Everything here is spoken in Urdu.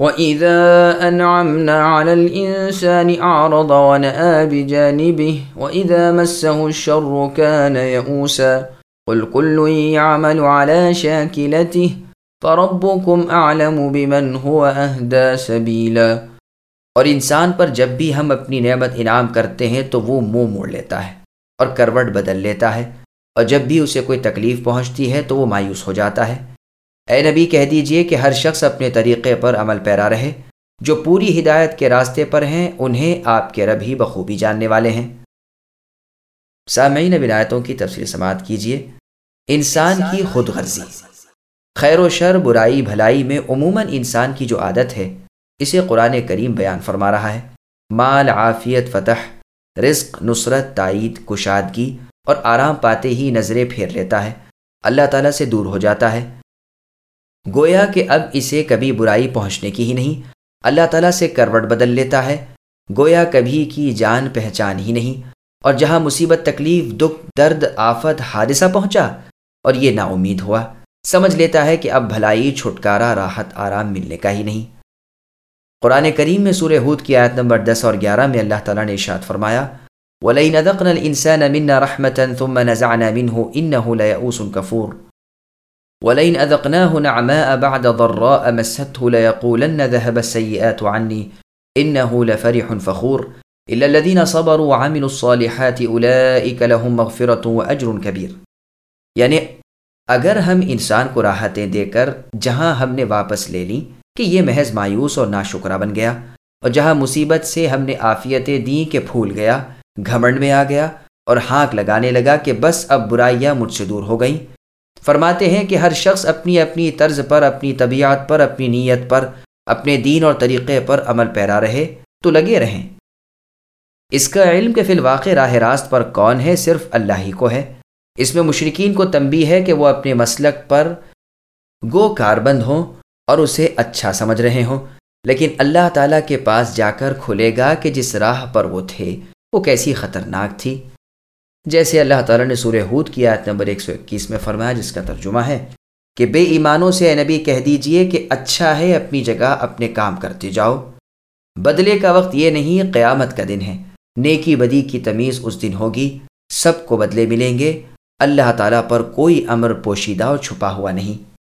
وَإِذَا أَنْعَمْنَا عَلَى الْإِنسَانِ أَعْرَضَ وَنَأَى بِجَانِبِهِ وَإِذَا مَسَّهُ الشَّرُّ كَانَ يَئُوسًا قُلْ كُلٌّ يَعْمَلُ عَلَى شَاكِلَتِهِ فَرَبُّكُمْ أَعْلَمُ بِمَنْ هُوَ أَهْدَى سَبِيلًا اور انسان پر جب بھی ہم اپنی نعمت انعام کرتے ہیں تو وہ منہ مو موڑ لیتا ہے اور کروٹ بدل لیتا ہے اور جب بھی اسے کوئی تکلیف پہنچتی ہے تو وہ مایوس ہو جاتا ہے اے نبی کہہ دیجیے کہ ہر شخص اپنے طریقے پر عمل پیرا رہے، جو پوری ہدایت کے راستے پر ہیں، انہیں آپ کے رب ہی بخوبی جاننے والے ہیں۔ سامعین ولایتوں کی تفصیل سماعت کیجیے انسان کی خود غرضی۔ خیر و شر، برائی، بھلائی میں عموماً انسان کی جو عادت ہے، اسے قرآن کریم بیان فرما رہا ہے۔ مال، عافیت، فتح، رزق، نصرت، تائید، کشادگی اور آرام پاتے ہی نظریں پھیر لیتا ہے۔ اللہ تعالیٰ سے دور ہو جاتا ہے۔ گویا کہ اب اسے کبھی برائی پہنچنے کی ہی نہیں۔ اللہ تعالیٰ سے کروٹ بدل لیتا ہے۔ گویا کبھی کی جان پہچان ہی نہیں۔ اور جہاں مصیبت، تکلیف، دکھ، درد، آفت، حادثہ پہنچا، اور یہ نا امید ہوا، سمجھ لیتا ہے کہ اب بھلائی، چھٹکارا، راحت، آرام ملنے کا ہی نہیں۔ قرآن کریم میں سورہ ہود کی آیت نمبر دس اور گیارہ میں اللہ تعالیٰ نے اشاد فرمایا، وَلَئِنَ ذَقْنَا الْإِنسَانَ مِنَّا رَحْمَةً ثُمَّ نَزَعْنَا مِنْهُ إِنَّهُ لَيَئُوسٌ كَفُورٌ۔ ولئن أذقناه نعماء بعد ضراء مسته ليقولن ذهب السيئات عني إنه لفرح فخور إلا الذين صبروا وعملوا الصالحات أولئك لهم مغفرة وأجر كبير یعنی اگر ہم انسان کو راحتیں دے کر جہاں ہم نے واپس لے لی کہ یہ محض مایوس اور ناشکرہ بن گیا اور جہاں مصیبت سے ہم نے آفیتیں دیں کہ پھول گیا، گھمنڈ میں آ گیا اور ہانک لگانے لگا کہ بس اب برائیاں مجھ سے دور ہو گئیں۔ فرماتے ہیں کہ ہر شخص اپنی اپنی طرز پر، اپنی طبیعت پر، اپنی نیت پر، اپنے دین اور طریقے پر عمل پیرا رہے تو لگے رہیں۔ اس کا علم کہ فی الواقع راہ راست پر کون ہے صرف اللہ ہی کو ہے۔ اس میں مشرقین کو تنبی ہے کہ وہ اپنے مسلک پر گو کار بند ہوں اور اسے اچھا سمجھ رہے ہوں۔ لیکن اللہ تعالیٰ کے پاس جا کر کھلے گا کہ جس راہ پر وہ تھے، وہ کیسی خطرناک تھی۔ جیسے اللہ تعالیٰ نے سورہ ہود کی آیت نمبر 121 میں فرمایا، جس کا ترجمہ ہے کہ بے ایمانوں سے اے نبی کہہ دیجیے کہ اچھا ہے اپنی جگہ اپنے کام کرتے جاؤ۔ بدلے کا وقت یہ نہیں، قیامت کا دن ہے۔ نیکی بدی کی تمیز اس دن ہوگی، سب کو بدلے ملیں گے۔ اللہ تعالیٰ پر کوئی امر پوشیدہ اور چھپا ہوا نہیں۔